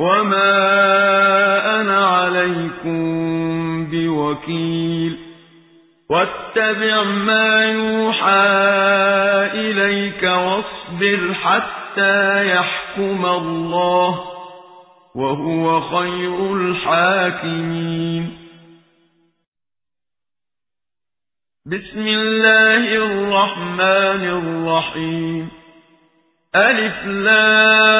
وَمَا أَنَا عَلَيْكُمْ بِوَكِيلٍ وَاتَّبِعْ مَا يُوحَى إِلَيْكَ وَاصْبِرْ حَتَّى يَحْكُمَ اللَّهُ وَهُوَ خَيْرُ الْحَاكِمِينَ بِسْمِ اللَّهِ الرَّحْمَنِ الرَّحِيمِ أَلِف لام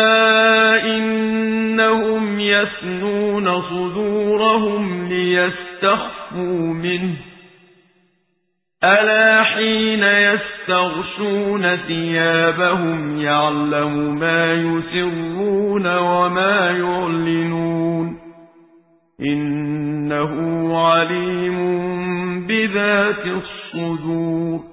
إنهم يسنون صدورهم ليستخفوا منه ألا حين يستغشون ثيابهم يعلم ما يسرون وما يعلنون إنه عليم بذات الصدور